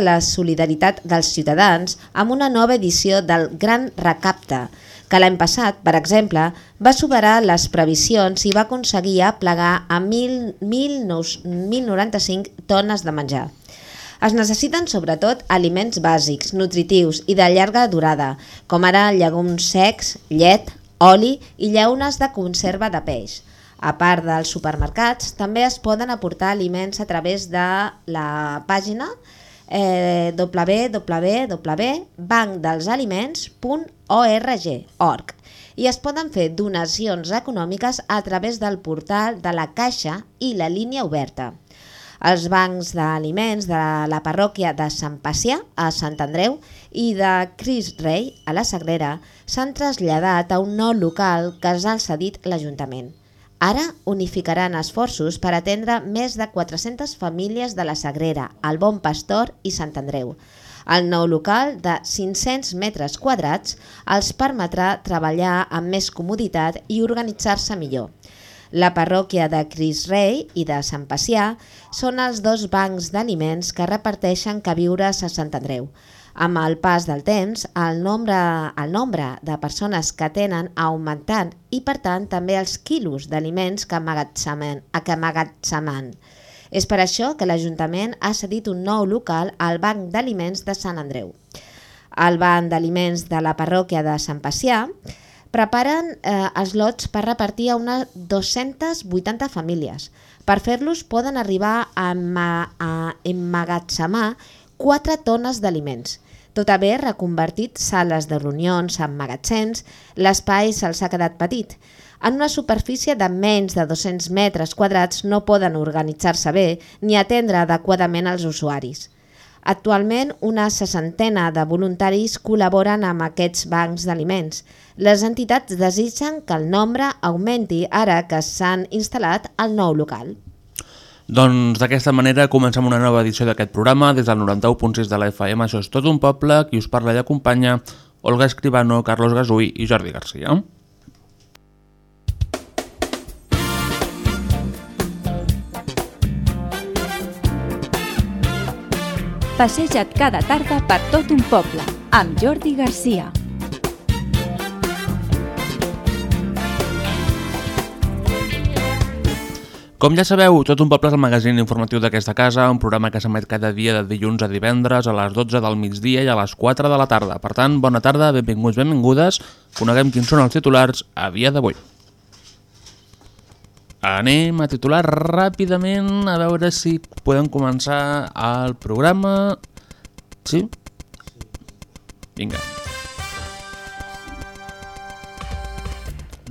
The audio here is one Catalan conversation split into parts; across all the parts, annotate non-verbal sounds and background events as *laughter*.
la solidaritat dels ciutadans amb una nova edició del Gran Recapte, que l'any passat, per exemple, va superar les previsions i va aconseguir aplegar a 1.095 tones de menjar. Es necessiten sobretot aliments bàsics, nutritius i de llarga durada, com ara llegums secs, llet, oli i llaunes de conserva de peix. A part dels supermercats, també es poden aportar aliments a través de la pàgina eh, www.bancdelsaliments.org i es poden fer donacions econòmiques a través del portal de la Caixa i la línia oberta. Els bancs d'aliments de la parròquia de Sant Pacià a Sant Andreu i de Cris Rei a la Sagrera s'han traslladat a un nou local que els ha cedit l'Ajuntament. Ara unificaran esforços per atendre més de 400 famílies de la Sagrera, el Bon Pastor i Sant Andreu. El nou local de 500 metres quadrats els permetrà treballar amb més comoditat i organitzar-se millor. La parròquia de Cris Rei i de Sant Pacià són els dos bancs d'aliments que reparteixen queviures a Sant Andreu. Amb el pas del temps, el nombre, el nombre de persones que tenen ha augmentant i, per tant, també els quilos d'aliments que amagatzemen. Que amagatzemen. És per això que l'Ajuntament ha cedit un nou local al Banc d'Aliments de Sant Andreu. El Banc d'Aliments de la parròquia de Sant Pacià preparen eh, lots per repartir a unes 280 famílies. Per fer-los poden arribar a, a emmagatzemar 4 tones d'aliments. Tot haver reconvertit sales de reunions en magatzems, l'espai se'ls ha quedat petit. En una superfície de menys de 200 metres quadrats no poden organitzar-se bé ni atendre adequadament els usuaris. Actualment, una sessantena de voluntaris col·laboren amb aquests bancs d'aliments. Les entitats desitgen que el nombre augmenti ara que s'han instal·lat al nou local. Doncs d'aquesta manera comencem una nova edició d'aquest programa des del 91.6 de la FM. Això és tot un poble, qui us parla i acompanya Olga Escribano, Carlos Gasull i Jordi Garcia. Passeja't cada tarda per tot un poble amb Jordi Garcia. Com ja sabeu, Tot un poble és el magazín informatiu d'aquesta casa, un programa que s'emet cada dia de dilluns a divendres a les 12 del migdia i a les 4 de la tarda. Per tant, bona tarda, benvinguts, benvingudes. Coneguem quins són els titulars a dia d'avui. Anem a titular ràpidament a veure si podem començar el programa. Sí? Vinga.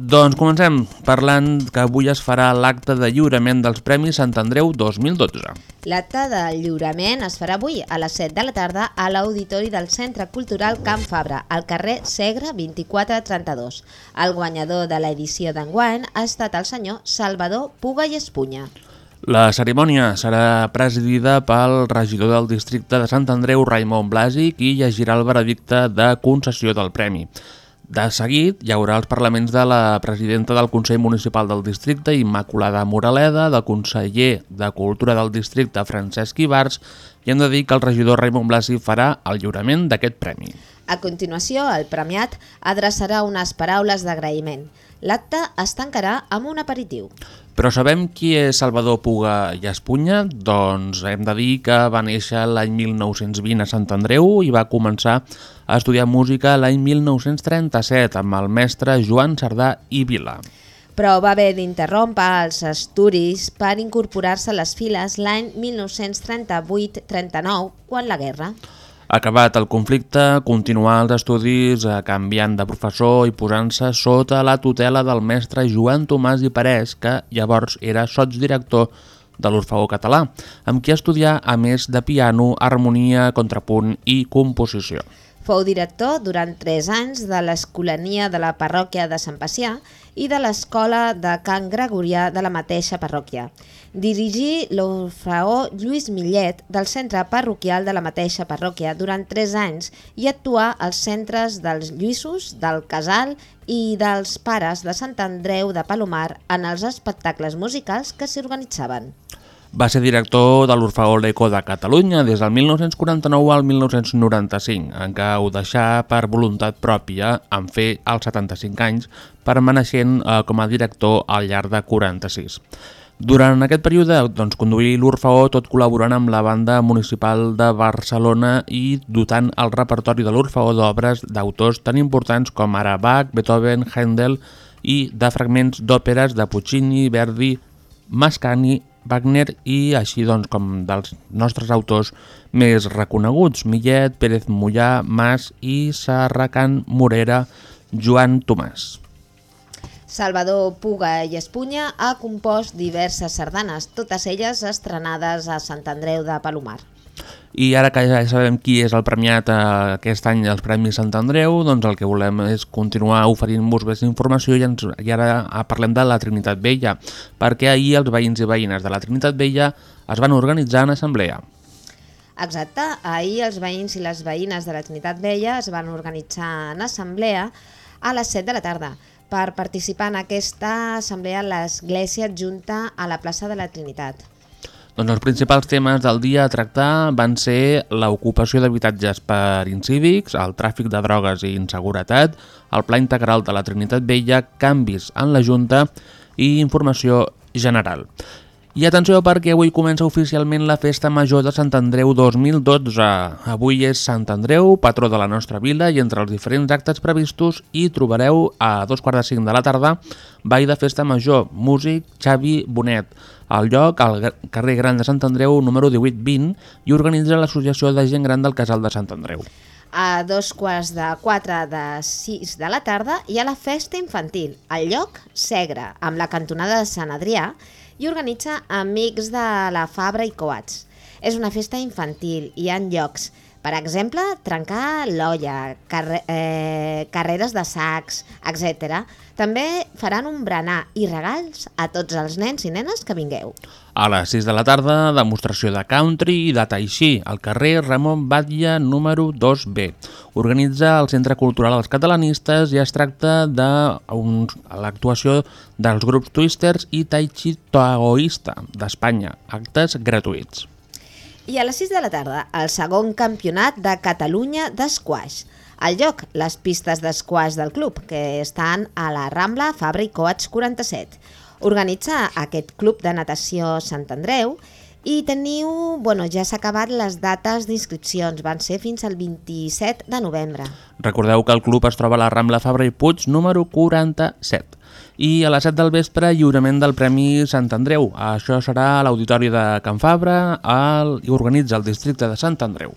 Doncs comencem parlant que avui es farà l'acte de lliurament dels Premis Sant Andreu 2012. L'acte de lliurament es farà avui a les 7 de la tarda a l'Auditori del Centre Cultural Camp Fabra, al carrer Segre 2432. El guanyador de l'edició d'enguany ha estat el senyor Salvador Puga i Espunya. La cerimònia serà presidida pel regidor del districte de Sant Andreu, Raimon Blasi, qui llegirà el veredicte de concessió del premi. De seguit, hi haurà els parlaments de la presidenta del Consell Municipal del Districte, Immaculada Moraleda, del conseller de Cultura del Districte, Francesc Ibars, i hem de dir que el regidor Raimon Blasi farà el lliurament d'aquest premi. A continuació, el premiat adreçarà unes paraules d'agraïment. L'acte es tancarà amb un aperitiu. Però sabem qui és Salvador Puga i Espunya? Doncs hem de dir que va néixer l'any 1920 a Sant Andreu i va començar a estudiar música l'any 1937 amb el mestre Joan Sardà i Vila. Però va haver d'interrompre els estudis per incorporar-se a les files l'any 1938-39, quan la guerra. Acabat el conflicte, continuà els estudis eh, canviant de professor i posant-se sota la tutela del mestre Joan Tomàs i Parès, que llavors era sotsdirector de l'Orfeó Català, amb qui estudià a més de piano, harmonia, contrapunt i composició. Fou director durant tres anys de l'Escolania de la parròquia de Sant Pacià i de l'Escola de Can Gregorià de la mateixa parròquia. Dirigí l'Orfeó Lluís Millet del centre parroquial de la mateixa parròquia durant tres anys i actuà als centres dels Lluïsos, del Casal i dels Pares de Sant Andreu de Palomar en els espectacles musicals que s'hi organitzaven. Va ser director de l'Orfeó L'Eco de Catalunya des del 1949 al 1995, en què ho deixà per voluntat pròpia en fer als 75 anys, permaneixent eh, com a director al llarg de 46. Durant aquest període doncs, conduí l'Orfeó tot col·laborant amb la banda municipal de Barcelona i dotant el repertori de l'Orfeó d'obres d'autors tan importants com ara Bach, Beethoven, Handel i de fragments d'òperes de Puccini, Verdi, Mascagni, Wagner i així doncs com dels nostres autors més reconeguts, Millet, Pérez Mollà, Mas i Sarracan Morera, Joan Tomàs. Salvador Puga i Espunya ha compost diverses sardanes, totes elles estrenades a Sant Andreu de Palomar. I ara que ja sabem qui és el premiat eh, aquest any dels Premis Sant Andreu, doncs el que volem és continuar oferint-vos més informació i, ens, i ara parlem de la Trinitat Vella, perquè ahir els veïns i veïnes de la Trinitat Vella es van organitzar en assemblea. Exacte, ahir els veïns i les veïnes de la Trinitat Vella es van organitzar en assemblea a les 7 de la tarda per participar en aquesta assemblea a l'església adjunta a la plaça de la Trinitat. Doncs els principals temes del dia a tractar van ser l'ocupació d'habitatges per incívics, el tràfic de drogues i inseguretat, el pla integral de la Trinitat Vella, canvis en la Junta i informació general. I atenció perquè avui comença oficialment la Festa Major de Sant Andreu 2012. Avui és Sant Andreu, patró de la nostra vila, i entre els diferents actes previstos hi trobareu a dos quarts de cinc de la tarda Ball de Festa Major, músic Xavi Bonet. El lloc, al carrer Gran de Sant Andreu, número 1820, i organitza l'Associació de Gent Gran del Casal de Sant Andreu. A dos quarts de quatre de sis de la tarda hi ha la festa infantil, al lloc Segre, amb la cantonada de Sant Adrià, i organitza Amics de la Fabra i Coats. És una festa infantil, hi ha llocs, per exemple, trencar l'olla, carre eh, carreres de sacs, etc. També faran un berenar i regals a tots els nens i nenes que vingueu. A les 6 de la tarda, demostració de country i de taixí al carrer Ramon Batlle número 2B. Organitza el Centre Cultural Els Catalanistes i es tracta de l'actuació dels grups Twisters i Tai Chi d'Espanya, actes gratuïts. I a les 6 de la tarda, el segon campionat de Catalunya d'esquash. Al lloc, les pistes d'esquash del club, que estan a la Rambla Fabra i Coats 47. Organitza aquest club de natació Sant Andreu i teniu, bueno, ja s'ha acabat les dates d'inscripcions, van ser fins al 27 de novembre. Recordeu que el club es troba a la Rambla Fabra i Puig número 47 i a les 7 del vespre lliurament del Premi Sant Andreu. Això serà a l'Auditori de Can Fabra el, i organitza el districte de Sant Andreu.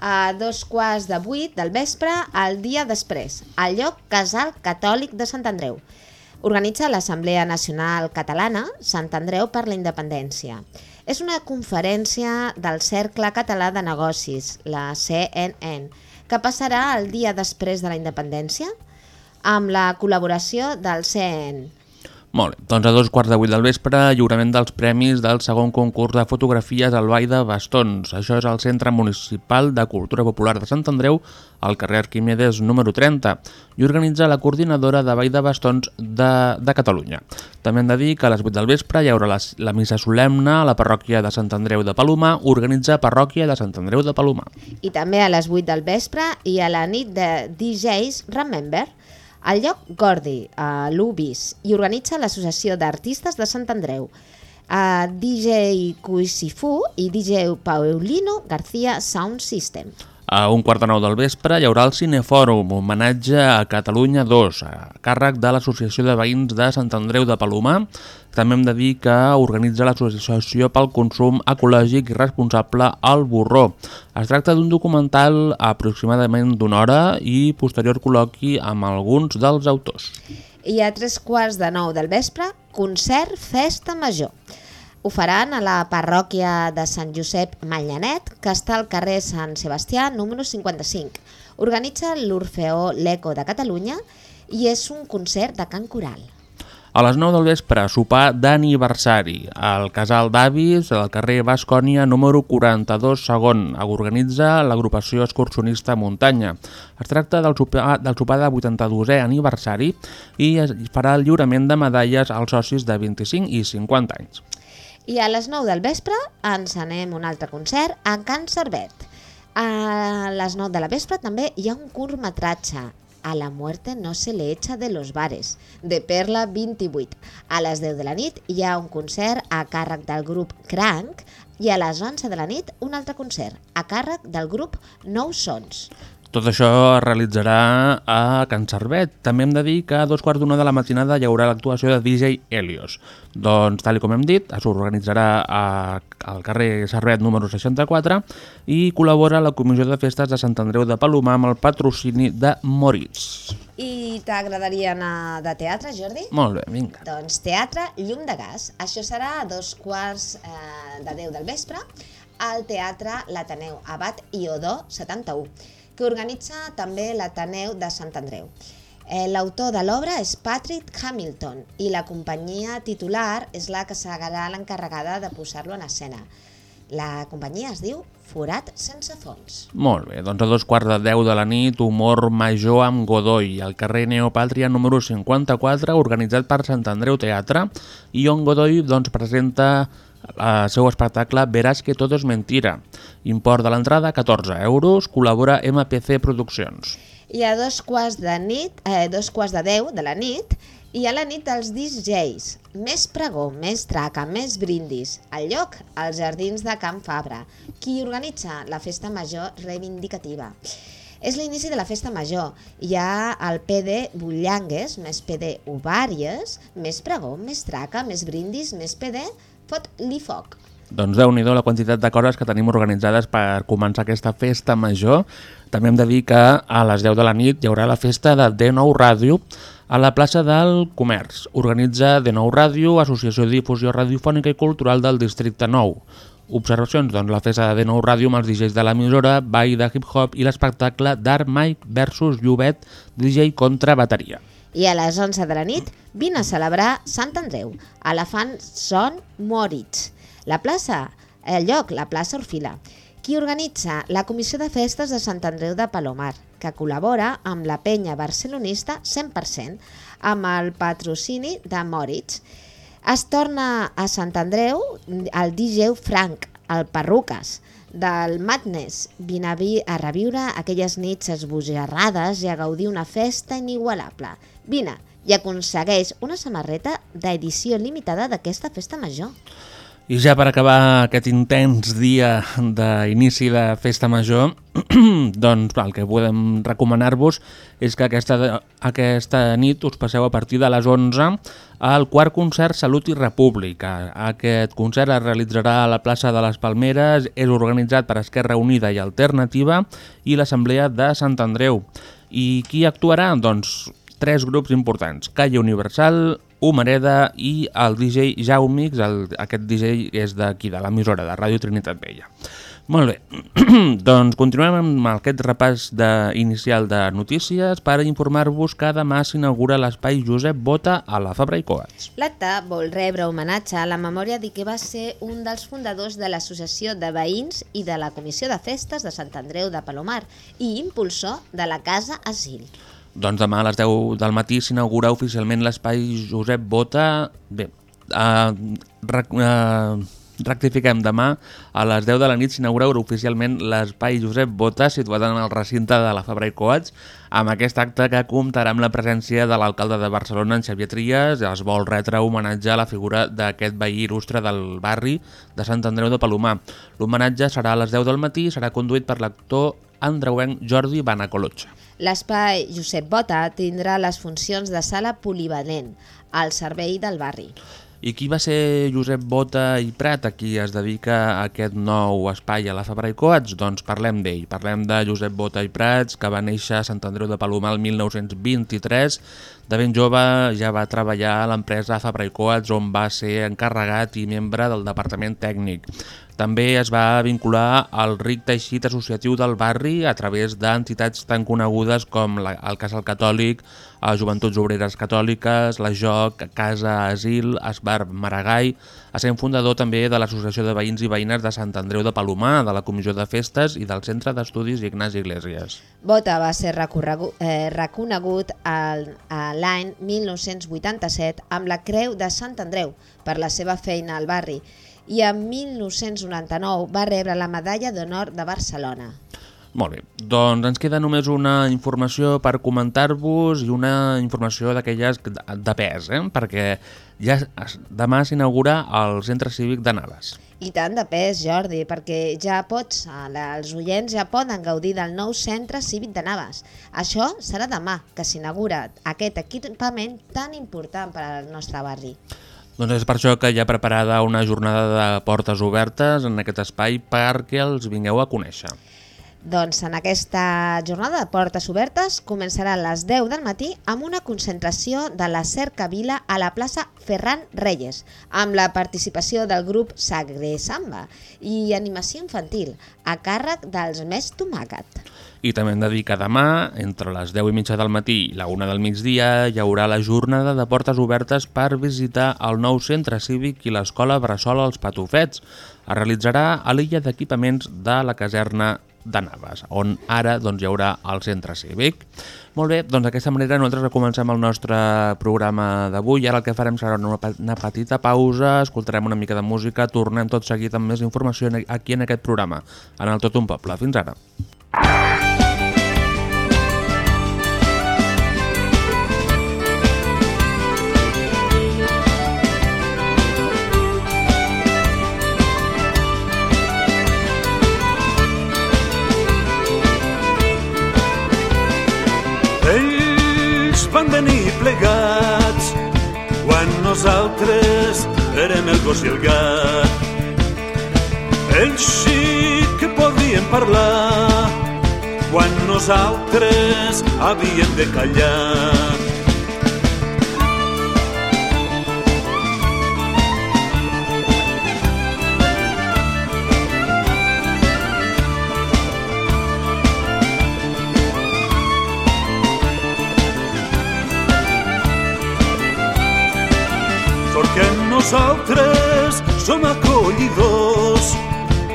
A dos quarts de vuit del vespre, el dia després, al lloc Casal Catòlic de Sant Andreu. Organitza l'Assemblea Nacional Catalana Sant Andreu per la Independència. És una conferència del Cercle Català de Negocis, la CNN, que passarà el dia després de la independència amb la col·laboració del CEN. Molt bé, doncs a dos quarts de vuit del vespre, lliurament dels premis del segon concurs de fotografies al Vall de Bastons. Això és al Centre Municipal de Cultura Popular de Sant Andreu, al carrer Arquimedes número 30, i organitza la coordinadora de Vall de Bastons de, de Catalunya. També hem de dir que a les 8 del vespre hi haurà la, la missa solemne a la parròquia de Sant Andreu de Palomar, organitza parròquia de Sant Andreu de Palomar. I també a les 8 del vespre i a la nit de DJs Remember, al lloc Gordi, a l'Ubis, i organitza l'Associació d'Artistes de Sant Andreu, a DJ Cuisifu i DJ Paulino García Sound System. A un quart de nou del vespre hi haurà el Cinefòrum, homenatge a Catalunya 2, a càrrec de l'Associació de Veïns de Sant Andreu de Palomar. També hem de dir que organitza l'Associació pel Consum Ecològic i Responsable al Borró. Es tracta d'un documental aproximadament d'una hora i posterior col·loqui amb alguns dels autors. I a tres quarts de nou del vespre, concert Festa Major. Ho faran a la parròquia de Sant Josep Manyanet, que està al carrer Sant Sebastià, número 55. Organitza l'Orfeó L'Eco de Catalunya i és un concert de cant coral. A les 9 del vespre, sopar d'aniversari al Casal d'Avis, al carrer Bascònia, número 42 segon. Organitza l'agrupació excursionista Muntanya. Es tracta del sopar, del sopar de 82è aniversari i es farà el lliurament de medalles als socis de 25 i 50 anys. I a les 9 del vespre ens anem un altre concert a Can Cervet. A les 9 de la vespre també hi ha un curtmetratge a la muerte no se le echa de los bares, de Perla 28. A les 10 de la nit hi ha un concert a càrrec del grup Crank i a les 11 de la nit un altre concert a càrrec del grup Nou Sons. Tot això es realitzarà a Can Cervet. També hem de dir que a dos quarts d'una de la matinada hi haurà l'actuació de DJ Helios. Doncs, tal com hem dit, s'organitzarà al carrer Cervet número 64 i col·labora la Comissió de Festes de Sant Andreu de Palomar amb el patrocini de Moritz. I t'agradaria anar de teatre, Jordi? Molt bé, vinga. Doncs teatre Llum de Gas. Això serà a dos quarts eh, de 10 del vespre al Teatre l'Ateneu Abat Iodó 71 que organitza també l'Ateneu de Sant Andreu. Eh, L'autor de l'obra és Patrick Hamilton i la companyia titular és la que serà l'encarregada de posar-lo en escena. La companyia es diu Forat sense fons. Molt bé, doncs a dos quarts de deu de la nit, humor major amb Godoy, al carrer Neopàtria número 54, organitzat per Sant Andreu Teatre, i on Godoy doncs, presenta el seu espectacle Veràs que tot és mentira. Import de l'entrada 14 euros, col·labora MPC Produccions. I a dos quarts de nit, eh, dos quarts de deu de la nit, i a la nit dels DJs. Més pregó, més traca, més brindis. Al lloc, als jardins de Can Fabra, qui organitza la festa major reivindicativa. És l'inici de la festa major. Hi ha el PD Bullangues, més PD Ovàries, més pregó, més traca, més brindis, més PD Fot-li foc. Doncs déu nhi la quantitat de coses que tenim organitzades per començar aquesta festa major. També hem de dir que a les 10 de la nit hi haurà la festa de D9 Ràdio a la plaça del Comerç. Organitza D9 Ràdio, Associació de Difusió Radiofònica i Cultural del Districte 9. Observacions, doncs la festa de D9 Ràdio amb els DJs de l'emissora, ball de hip-hop i l'espectacle Dark Mike versus Llobet, DJ contra bateria. I a les 11 de la nit vine a celebrar Sant Andreu, a la fan Son Moritz. La plaça, el lloc, la plaça Orfila, qui organitza la Comissió de Festes de Sant Andreu de Palomar, que col·labora amb la penya barcelonista 100% amb el patrocini de Moritz. Es torna a Sant Andreu el DJ Frank, el Perruques, del Madness. Vine a, a reviure aquelles nits esbojarrades i a gaudir una festa inigualable. Vine i aconsegueix una samarreta d'edició limitada d'aquesta festa major. I ja per acabar aquest intens dia d'inici de festa major, *clears throat* doncs el que podem recomanar-vos és que aquesta, aquesta nit us passeu a partir de les 11 al quart concert Salut i República. Aquest concert es realitzarà a la plaça de les Palmeres, és organitzat per Esquerra Unida i Alternativa i l'Assemblea de Sant Andreu. I qui actuarà? Doncs tres grups importants, Calle Universal, Humareda i el DJ Jaumix, el, aquest DJ és d'aquí, de l'emissora de Ràdio Trinitat Vella. Molt bé, *clears throat* doncs continuem amb aquest repàs de, inicial de notícies per informar-vos que demà s'inaugura l'espai Josep Bota a la Fabra i Coats. L'acte vol rebre homenatge a la memòria de que va ser un dels fundadors de l'Associació de Veïns i de la Comissió de Festes de Sant Andreu de Palomar i impulsor de la Casa Asil. Doncs demà a les 10 del matí s'inaugura oficialment l'espai Josep Bota. Bé, eh, rec, eh, rectifiquem, demà a les 10 de la nit s'inaugura oficialment l'espai Josep Bota situat en el recinte de la Fabra i Coats amb aquest acte que comptarà amb la presència de l'alcalde de Barcelona, en Xavier Trias, es vol retre homenatge a la figura d'aquest veí il·lustre del barri de Sant Andreu de Palomar. L'homenatge serà a les 10 del matí i serà conduït per l'actor andreuenc Jordi Banacolotxa. L'espai Josep Bota tindrà les funcions de sala polivalent al servei del barri. I qui va ser Josep Bota i Prat, a qui es dedica a aquest nou espai a la Fabra i Coats? Doncs parlem d'ell. Parlem de Josep Bota i Prats, que va néixer a Sant Andreu de Palomar el 1923. De ben jove ja va treballar a l'empresa Fabra i Coats, on va ser encarregat i membre del departament tècnic. També es va vincular al ric teixit associatiu del barri a través d'entitats tan conegudes com el Casal Catòlic, a Joventuts Obreres Catòliques, la JOC, Casa Asil, Esbar Maragall, sent fundador també de l'Associació de Veïns i Veïnes de Sant Andreu de Palomar, de la Comissió de Festes i del Centre d'Estudis Ignasi Iglesias. Bota va ser eh, reconegut l'any 1987 amb la Creu de Sant Andreu per la seva feina al barri i en 1999 va rebre la Medalla d'Honor de Barcelona. Molt bé, doncs ens queda només una informació per comentar-vos i una informació d'aquelles de pes, eh? perquè ja demà s'inaugura el Centre Cívic de Navas. I tant de pes, Jordi, perquè ja pots, els oients ja poden gaudir del nou Centre Cívic de Navas. Això serà demà, que s'inaugura aquest equipament tan important per al nostre barri. Doncs és per això que hi ha preparada una jornada de portes obertes en aquest espai perquè els vingueu a conèixer. Doncs en aquesta jornada de portes obertes començarà a les 10 del matí amb una concentració de la Cercavila a la plaça Ferran Reyes, amb la participació del grup Sagre Samba i animació infantil, a càrrec dels Més Tomàquet. I també hem de dir que demà, entre les 10 i mitja del matí i la 1 del migdia, hi haurà la jornada de portes obertes per visitar el nou centre cívic i l'escola Bressol als Patufets. Es realitzarà a l'illa d'equipaments de la caserna de Navas, on ara doncs, hi haurà el centre cívic. Molt bé, doncs d'aquesta manera nosaltres comencem el nostre programa d'avui. Ara el que farem serà una, petita pausa, escoltarem una mica de música, tornem tot seguit amb més informació aquí en aquest programa, en el Tot un Poble. Fins ara. van nosaltres érem el gos i el gat. Ells sí que podien parlar quan nosaltres havíem de callar. Nosaltres som acollidors,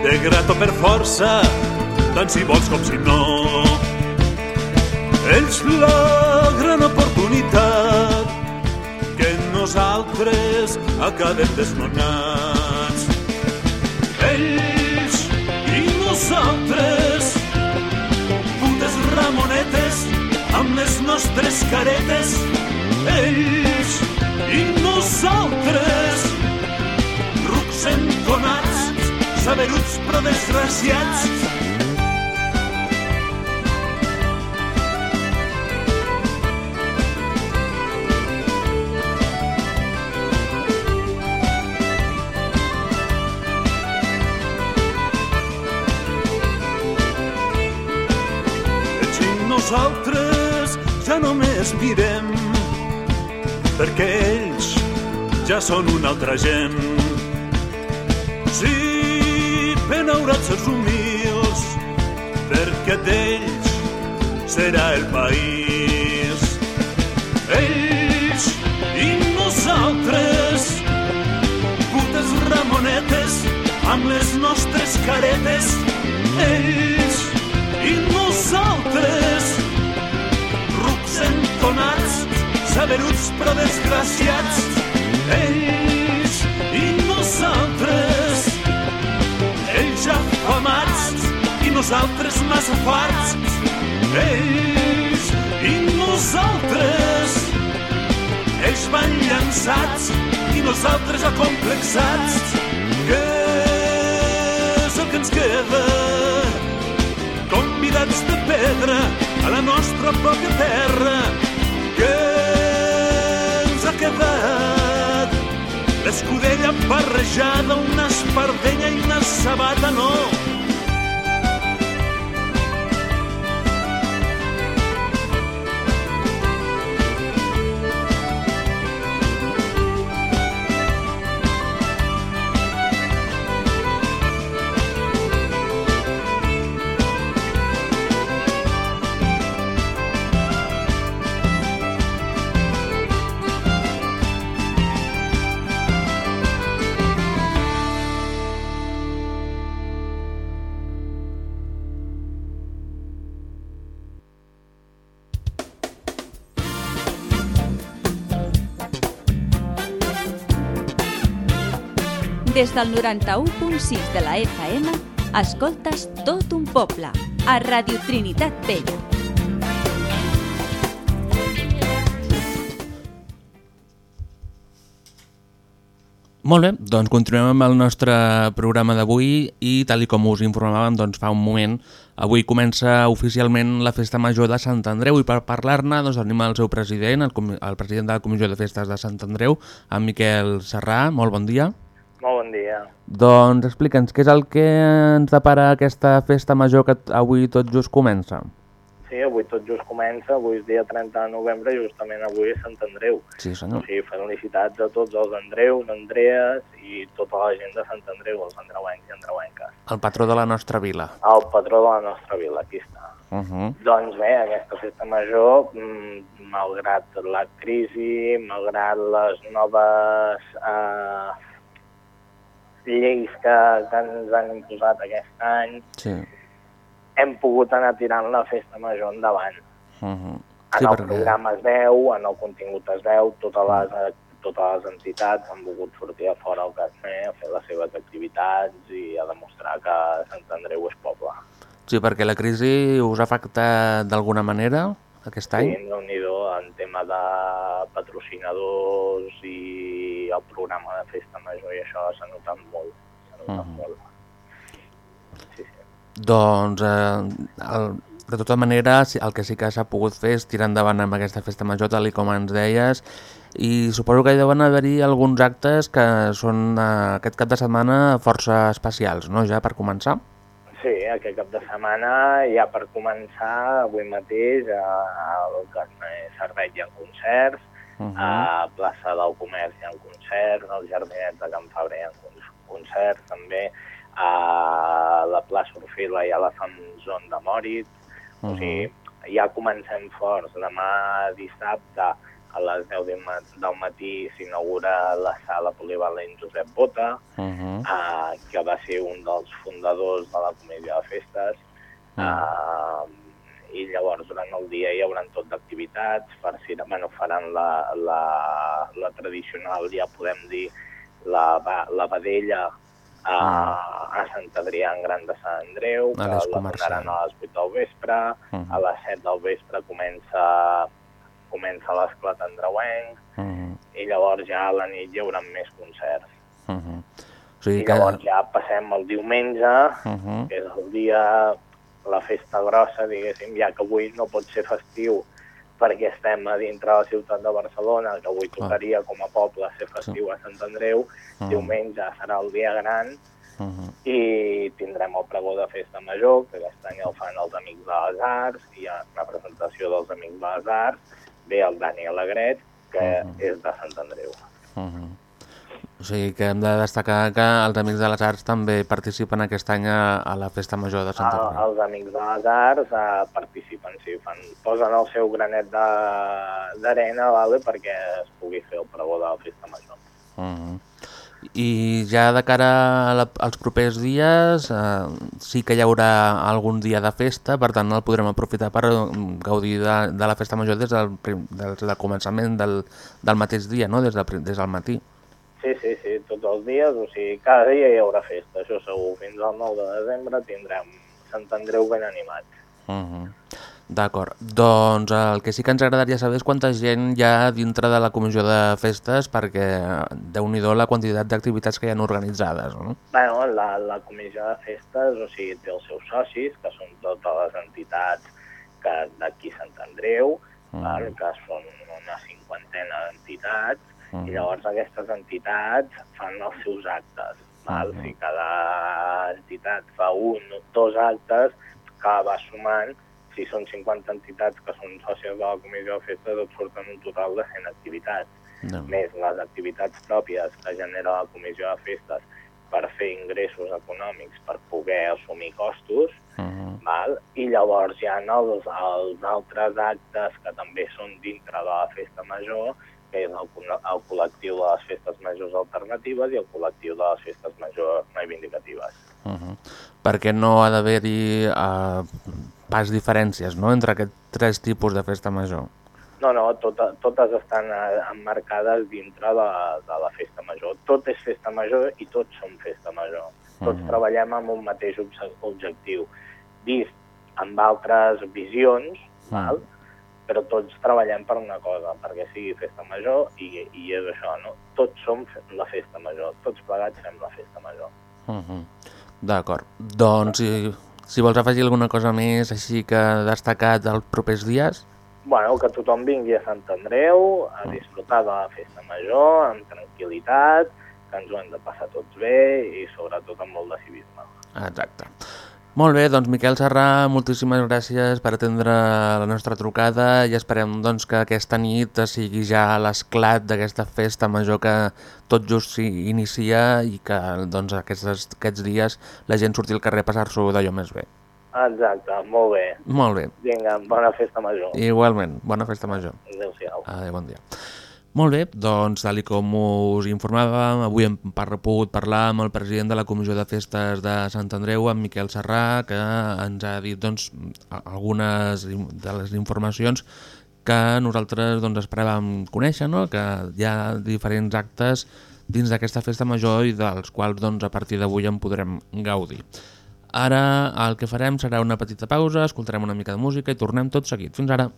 de grat per força, tant si vols com si no. Ells la gran oportunitat que nosaltres acabem desnonats. Ells i nosaltres, putes ramonetes, amb les nostres caretes, ells i nosaltres, rucs entonats, saberuts però desgraciats, nosaltres ja només mirem perquè ells ja són una altra gent. Sí, benaurats els humils, perquè d'ells serà el país. Ells i nosaltres, putes ramonetes, amb les nostres caretes, ells i nosaltres, rucs entonats, saberuts però desgraciats, ells i nosaltres. Ells afamats i nosaltres massa farts, ells i nosaltres. Ells van llançats i nosaltres acomplexats. Què és el que ens queda? Convidats de pedra a la nostra pròpia terra. L'escudella barrejada, una espardenya i una sabata, no. Des del 91.6 de la FM, escoltes tot un poble, a Radio Trinitat Vella. Molt bé, doncs continuem amb el nostre programa d'avui i tal i com us informàvem doncs, fa un moment, avui comença oficialment la Festa Major de Sant Andreu i per parlar-ne doncs, tenim el seu president, el, el president de la Comissió de Festes de Sant Andreu, en Miquel Serrà. Molt bon dia. Molt bon dia. Doncs explica'ns, què és el que ens depara aquesta Festa Major que avui tot just comença? Sí, avui tot just comença, avui és dia 30 de novembre i justament avui és Sant Andreu. Sí, O senyor. sigui, felicitats a tots els Andreus, Andrees i tota la gent de Sant Andreu, els andreuencs i andreuenques. El patró de la nostra vila. El patró de la nostra vila, aquí està. Uh -huh. Doncs bé, aquesta festa major, mm, malgrat la crisi, malgrat les noves eh, lleis que, que ens han imposat aquest any, Sí. hem pogut anar tirant la festa major endavant. Uh -huh. En Sí, el perquè... programa es veu, en el contingut es veu, totes les, eh, totes les entitats han volgut sortir a fora al Casmer a fer les seves activitats i a demostrar que Sant Andreu és poble. Sí, perquè la crisi us ha afectat d'alguna manera aquest any? Sí, déu nhi en tema de patrocinadors i el programa de festa major i això s'ha notat molt. S'ha notat Mhm. molt. Sí, sí. Doncs, eh, el, de tota manera, el que sí que s'ha pogut fer és tirar endavant amb aquesta festa major, tal com ens deies, i suposo que hi deuen haver-hi alguns actes que són eh, aquest cap de setmana força especials, no?, ja per començar? Sí, aquest cap de setmana, ja per començar, avui mateix, al Casmer Servei hi ha concerts, Uh -huh. a plaça del Comerç hi ha concerts, als Jardinets de Can Fabra hi ha con- concerts també, a la plaça Orfila hi ha la Fan Zone de Moritz, o sigui, ja comencem forts. Demà dissabte a les 10 del ma- del matí s'inaugura la sala polivalent Josep Bota, Uh -huh. uh, que va ser un dels fundadors de la Comissió de Festes, uh, i llavors durant el dia hi haurà tot d'activitats, bueno, faran la, la, la tradicional, ja podem dir, la, la vedella a, a Sant Adrià en Gran de Sant Andreu, que la donaran a les 8 del vespre, Mhm. a les 7 del vespre comença, comença l'esclat andreuenc, Uh -huh. i llavors ja a la nit hi haurà més concerts. Uh -huh. O sigui I que... llavors ja passem el diumenge, Uh -huh. que és el dia, la festa grossa, diguéssim, ja que avui no pot ser festiu perquè estem a dintre de la ciutat de Barcelona, que avui tocaria com a poble ser festiu a Sant Andreu, Ah. diumenge serà el dia gran Uh -huh. i tindrem el pregó de festa major, que aquest any el fan els Amics de les Arts, hi ha una presentació dels Amics de les Arts, ve el Dani Alegret, que Mhm. és de Sant Andreu. Uh -huh. O sigui que hem de destacar que els Amics de les Arts també participen aquest any a, a la Festa Major de Sant Ah, Andreu. els Amics de les Arts eh, participen, sí, fan, posen el seu granet d'arena vale, perquè es pugui fer el pregó de la festa major. Uh -huh. I ja de cara a la, als propers dies eh, sí que hi haurà algun dia de festa, per tant el podrem aprofitar per mm, gaudir de, de la festa major des del, des del començament del, del mateix dia, no? des, de, des del matí. Sí, sí, sí, tots els dies, o sigui, cada dia hi haurà festa, això segur. Fins al 9 de desembre tindrem Sant Andreu ben animat. Uh -huh. D'acord, doncs el que sí que ens agradaria saber és quanta gent hi ha dintre de la comissió de festes perquè déu nhi la quantitat d'activitats que hi ha organitzades, no? Bueno, la, la comissió de festes, o sigui, té els seus socis, que són totes les entitats que d'aquí Sant Andreu, val, que són una cinquantena d'entitats, Mhm. i llavors aquestes entitats fan els seus actes. Val? Mhm. Si cada entitat fa un o dos actes, que va sumant, si són 50 entitats que són sòcies de la comissió de festes, et surten un total de 100 activitats no. més les activitats pròpies que genera la comissió de festes per fer ingressos econòmics per poder assumir costos, Uh -huh. val? i llavors hi ha els, els altres actes que també són dintre de la festa major, que és el, el col·lectiu de les festes majors alternatives i el col·lectiu de les festes majors reivindicatives. Uh -huh. Perquè no ha d'haver-hi uh, pas diferències no? entre aquests tres tipus de festa major. No, no, tota, totes estan eh, emmarcades dintre de, de la festa major. Tot és festa major i tots som festa major. Tots Mhm. treballem amb un mateix objectiu, vist amb altres visions, val? però tots treballem per una cosa, perquè sigui festa major i, i és això, no? Tots som la festa major, tots plegats fem la festa major. Uh -huh. D'acord. Doncs, si, si vols afegir alguna cosa més així que destacat dels propers dies... Bueno, que tothom vingui a Sant Andreu a disfrutar de la festa major, amb tranquil·litat, que ens ho hem de passar tots bé i sobretot amb molt de civisme. Exacte. Molt bé, doncs Miquel Serrà, moltíssimes gràcies per atendre la nostra trucada i esperem doncs, que aquesta nit sigui ja l'esclat d'aquesta festa major que tot just s'hi inicia i que doncs, aquests, aquests dies la gent surti al carrer a passar-s'ho d'allò més bé. Exacte, molt bé. Molt bé, Vinga, bona festa major. igualment, bona festa major. Adéu-siau. Adéu, bon dia. Molt bé, doncs, tal com us informàvem, avui hem par pogut parlar amb el president de la Comissió de Festes de Sant Andreu, en Miquel Serrà, que ens ha dit doncs, algunes de les informacions que nosaltres doncs, esperàvem conèixer, no? que hi ha diferents actes dins d'aquesta festa major i dels quals doncs, a partir d'avui en podrem gaudir. Ara el que farem serà una petita pausa, escoltarem una mica de música i tornem tot seguit. Fins ara.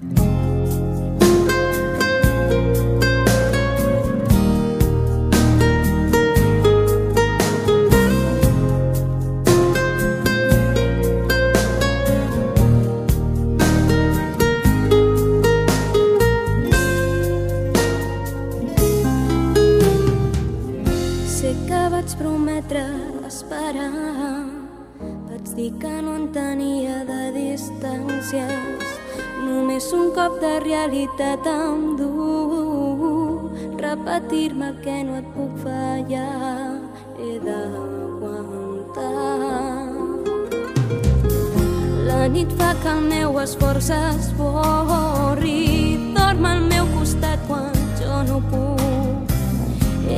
Sé cop de realitat em du Repetir-me que no et puc fallar He d'aguantar. La nit fa que el meu esforç esborri Dorm al meu costat quan jo no puc.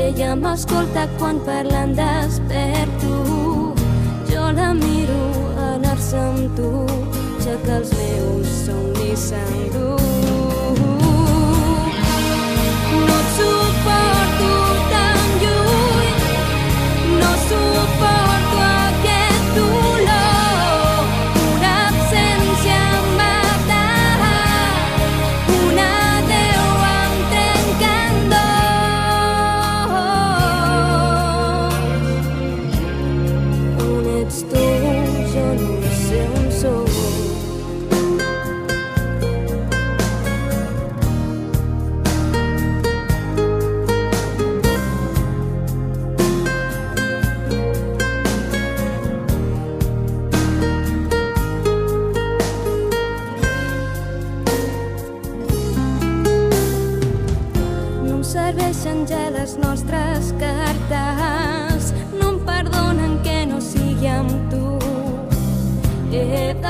Ella m'escolta quan parlen desperto Jo la miro anar-se amb tu Ja que els meus somnis dut. No et suporto tan lluny no suporto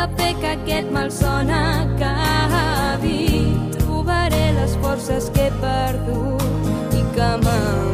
Fer que aquest malson acabi, trobaré les forces que he perdut i que m'han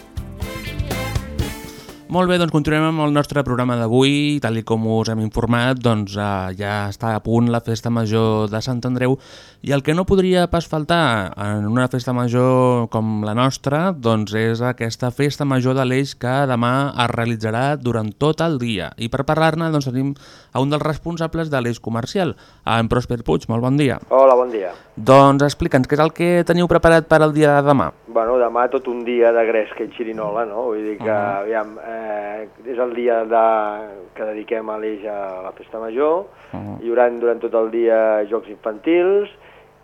Molt bé, doncs continuem amb el nostre programa d'avui. Tal i com us hem informat, doncs eh, ja està a punt la festa major de Sant Andreu i el que no podria pas faltar en una festa major com la nostra doncs és aquesta festa major de l'Eix que demà es realitzarà durant tot el dia. I per parlar-ne doncs, tenim a un dels responsables de l'Eix Comercial, en Prosper Puig. Molt bon dia. Hola, bon dia. Doncs explica'ns què és el que teniu preparat per al dia de demà. Bueno, demà tot un dia de gresca i xirinola, no? Vull dir que, uh -huh. aviam, eh, és el dia de, que dediquem a l'Eix a la festa major, uh -huh. hi haurà durant tot el dia jocs infantils,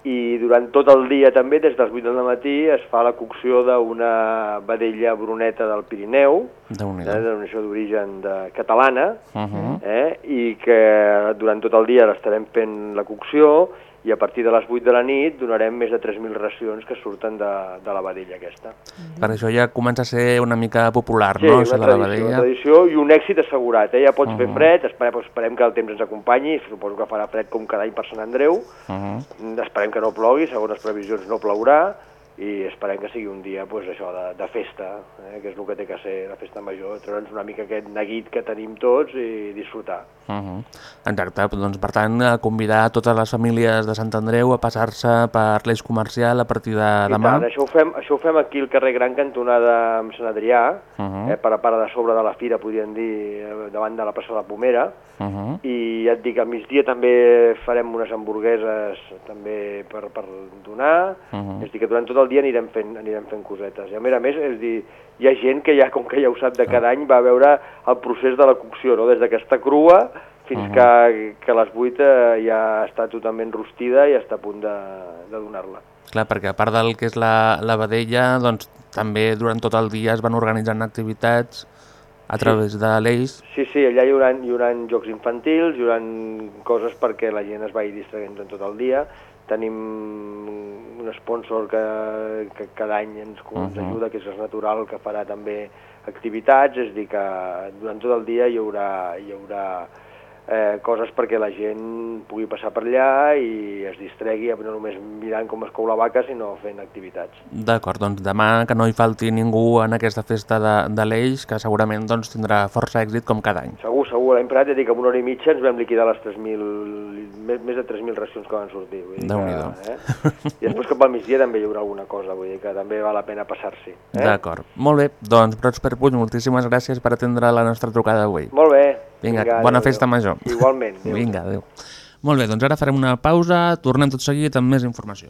i durant tot el dia també, des dels 8 del matí, es fa la cocció d'una vedella bruneta del Pirineu, de eh, denominació d'origen catalana, uh -huh. eh, i que durant tot el dia l'estarem fent la cocció, i a partir de les 8 de la nit donarem més de 3.000 racions que surten de, de la vedella aquesta. Per això ja comença a ser una mica popular, sí, no? Sí, una, tradició, la una tradició i un èxit assegurat. Eh? Ja pots uh -huh. fer fred, esperem, esperem que el temps ens acompanyi, suposo que farà fred com cada any per Sant Andreu, uh -huh. esperem que no plogui, segons les previsions no plourà, i esperem que sigui un dia pues, això de, de festa, eh, que és el que té que ser la festa major, treure'ns una mica aquest neguit que tenim tots i disfrutar. Uh -huh. Exacte, doncs per tant convidar totes les famílies de Sant Andreu a passar-se per l'eix comercial a partir de demà. I tant, això ho, fem, això ho fem aquí al carrer Gran cantonada amb Sant Adrià, uh -huh. eh, per a part de sobre de la fira, podríem dir, eh, davant de la plaça de la Pomera, uh -huh. i ja et dic, al migdia també farem unes hamburgueses també per, per donar, uh -huh. és dir, que durant tot el el dia anirem fent, anirem fent cosetes. I a més a més, és dir, hi ha gent que ja, com que ja ho sap de cada any, va veure el procés de la cocció, no? des que està crua fins uh -huh. que, que a les 8 eh, ja està totalment rostida i està a punt de, de donar-la. Clar, perquè a part del que és la, la vedella, doncs també durant tot el dia es van organitzant activitats a través sí. de l'Eix. Sí, sí, allà hi haurà, hi haurà jocs infantils, hi haurà coses perquè la gent es vagi distraient durant tot el dia, tenim un sponsor que, que cada any ens, uh -huh. ajuda, que és el Natural, que farà també activitats, és dir, que durant tot el dia hi haurà, hi haurà eh, coses perquè la gent pugui passar per allà i es distregui, no només mirant com es cou la vaca, sinó fent activitats. D'acord, doncs demà que no hi falti ningú en aquesta festa de, de l'Eix, que segurament doncs, tindrà força èxit com cada any. Segur, segur. L'any passat, ja dic, en una hora i mitja ens vam liquidar les 3.000, més, més de 3.000 racions que van sortir. déu nhi eh? I després cap al migdia també hi haurà alguna cosa, vull dir que també val la pena passar-s'hi. Eh? D'acord. Molt bé, doncs Prosper Puig, moltíssimes gràcies per atendre la nostra trucada d'avui. Molt bé. Vinga, Vinga bona adéu, festa adéu. major. Igualment. Adéu. Vinga, adéu. Molt bé, doncs ara farem una pausa, tornem tot seguit amb més informació.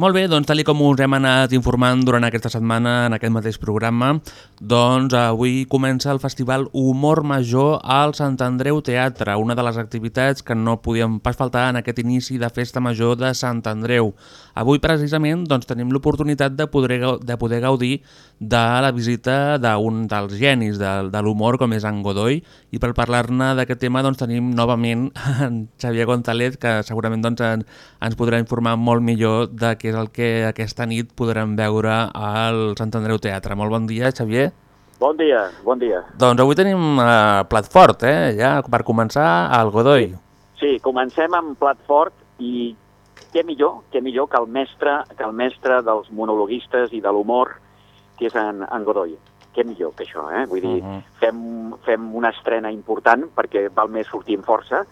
Molt bé, doncs tal com us hem anat informant durant aquesta setmana en aquest mateix programa, doncs avui comença el Festival Humor Major al Sant Andreu Teatre, una de les activitats que no podíem pas faltar en aquest inici de Festa Major de Sant Andreu. Avui precisament doncs, tenim l'oportunitat de, poder, de poder gaudir de la visita d'un dels genis de, de l'humor com és en Godoy i per parlar-ne d'aquest tema doncs, tenim novament en Xavier González que segurament doncs, en, ens podrà informar molt millor de què és el que aquesta nit podrem veure al Sant Andreu Teatre. Molt bon dia, Xavier. Bon dia, bon dia. Doncs avui tenim uh, plat fort, eh? Ja per començar, al Godoy. Sí, comencem amb plat fort i què millor, què millor que el mestre, que el mestre dels monologuistes i de l'humor, que és en, en Godoy. Què millor que això, eh? Vull dir, uh -huh. fem, fem una estrena important perquè val més sortir amb força,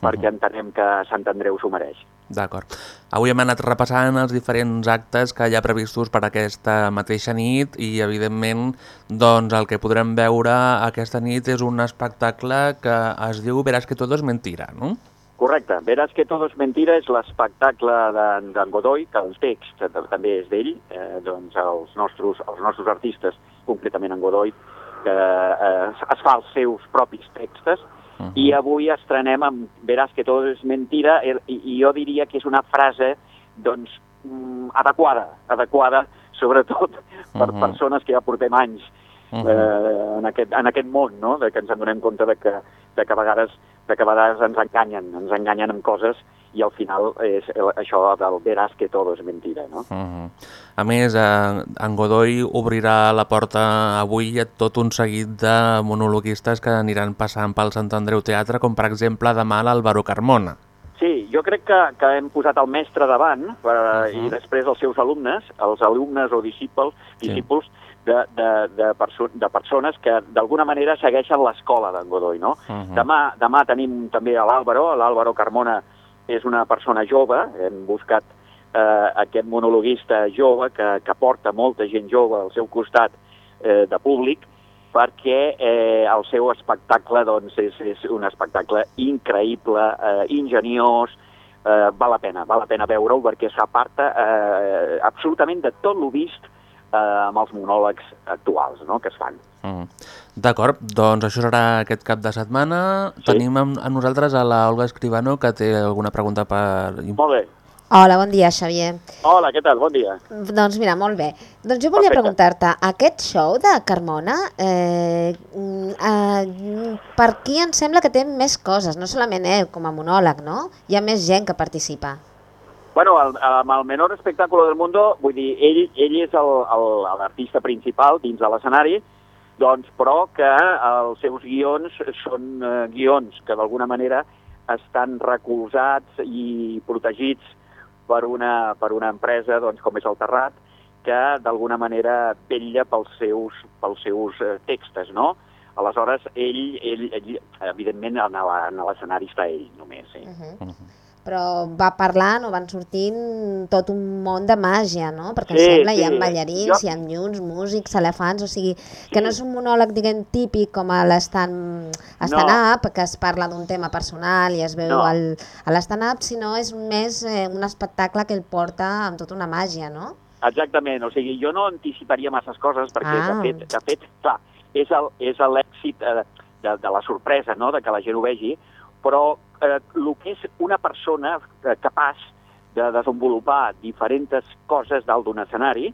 perquè uh -huh. entenem que Sant Andreu s'ho mereix. D'acord. Avui hem anat repassant els diferents actes que hi ha previstos per aquesta mateixa nit i, evidentment, doncs, el que podrem veure aquesta nit és un espectacle que es diu Veràs que todo es mentira, no? Correcte. Veràs que todo es mentira és l'espectacle d'en de, Godoy, que el text també és d'ell, eh, doncs els nostres, els nostres artistes, concretament en Godoy, que eh, es fa els seus propis textos, Uh -huh. I avui estrenem amb Veràs que tot és mentira i, i jo diria que és una frase doncs, mm, adequada, adequada sobretot per uh -huh. persones que ja portem anys uh -huh. eh, en, aquest, en aquest món, no? de que ens adonem compte de que, de que a vegades de que a vegades ens enganyen, ens enganyen amb coses i al final és això del veràs que tot és mentira, no? Uh -huh. A més, eh, en Godoy obrirà la porta avui a tot un seguit de monologuistes que aniran passant pel Sant Andreu Teatre, com per exemple demà l'Àlvaro Carmona. Sí, jo crec que, que hem posat el mestre davant eh, uh -huh. i després els seus alumnes, els alumnes o discípuls, discípuls sí de, de, de, perso de persones que d'alguna manera segueixen l'escola d'en Godoy. No? Uh -huh. demà, demà tenim també a l'Àlvaro, l'Àlvaro Carmona és una persona jove, hem buscat eh, aquest monologuista jove que, que porta molta gent jove al seu costat eh, de públic, perquè eh, el seu espectacle doncs, és, és un espectacle increïble, eh, ingeniós, eh, val la pena, val la pena veure-ho perquè s'aparta eh, absolutament de tot lo vist eh, amb els monòlegs actuals no?, que es fan. Mm. D'acord, doncs això serà aquest cap de setmana. Sí. Tenim amb, amb nosaltres a la Olga Escribano, que té alguna pregunta per... Molt bé. Hola, bon dia, Xavier. Hola, què tal? Bon dia. Doncs mira, molt bé. Doncs jo volia preguntar-te, aquest show de Carmona, eh, eh, per qui em sembla que té més coses, no solament ell com a monòleg, no? Hi ha més gent que participa. Bueno, el, amb el menor espectacle del món, vull dir, ell, ell és l'artista principal dins de l'escenari, doncs, però que els seus guions són eh, guions que d'alguna manera estan recolzats i protegits per una, per una empresa doncs, com és el Terrat, que d'alguna manera vetlla pels seus, pels seus eh, textos, no? Aleshores, ell, ell, ell evidentment, a l'escenari està ell només. Sí. Uh -huh. Uh -huh però va parlant o van sortint tot un món de màgia, no? Perquè sí, sembla sí. hi ha ballarins, jo... hi ha lluns, músics, elefants, o sigui, que sí. no és un monòleg, diguem, típic com a l'stand-up, no. que es parla d'un tema personal i es veu no. el, a l'stand-up, sinó és més eh, un espectacle que el porta amb tota una màgia, no? Exactament, o sigui, jo no anticiparia masses coses perquè, ah. de, fet, de fet, clar, és l'èxit eh, de, de la sorpresa, no?, de que la gent ho vegi, però eh, el que és una persona eh, capaç de desenvolupar diferents coses dalt d'un escenari